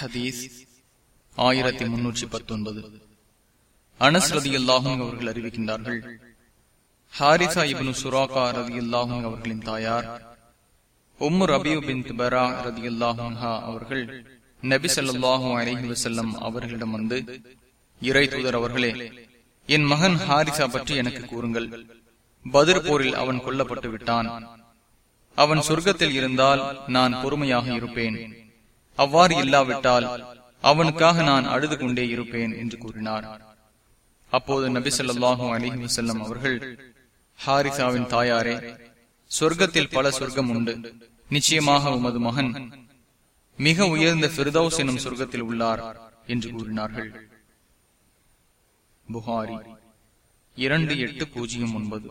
ஹதீஸ் ஆயிரத்தி முன்னூற்றி பத்தொன்பது. அனஸ் அவர்கள் அறிவிக்கின்றார்கள் ஹாரிசா இப்னு சுராகா ரதி அல்லாஹும் அவர்களின் தாயார் உம்மு ரபியு பின் துபரா ரதி அல்லாஹா அவர்கள் நபி ஸல்லல்லாஹு அலஹி வசல்லம் அவர்களிடம் வந்து இறை தூதர் அவர்களே என் மகன் ஹாரிசா பற்றி எனக்கு கூறுங்கள். பதிர் போரில் அவன் கொல்லப்பட்டு விட்டான். அவன் சொர்க்கத்தில் இருந்தால் நான் பொறுமையாக இருப்பேன். அவ்வாறு இல்லாவிட்டால் அவனுக்காக நான் அழுது கொண்டே இருப்பேன் என்று கூறினார். அப்போது நபி ஸல்லல்லாஹு அலைஹி வசல்லம் அவர்கள் ஹாரிசாவின் தாயாரே சொர்க்கத்தில் பல சொர்க்கம் உண்டு. நிச்சயமாக உமது மகன் மிக உயர்ந்த பிரிதௌஸ் எனும் சொர்க்கத்தில் உள்ளார் என்று கூறினார்கள். புகாரி இரண்டு எட்டு பூஜ்ஜியம் ஒன்பது.